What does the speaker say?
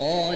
قال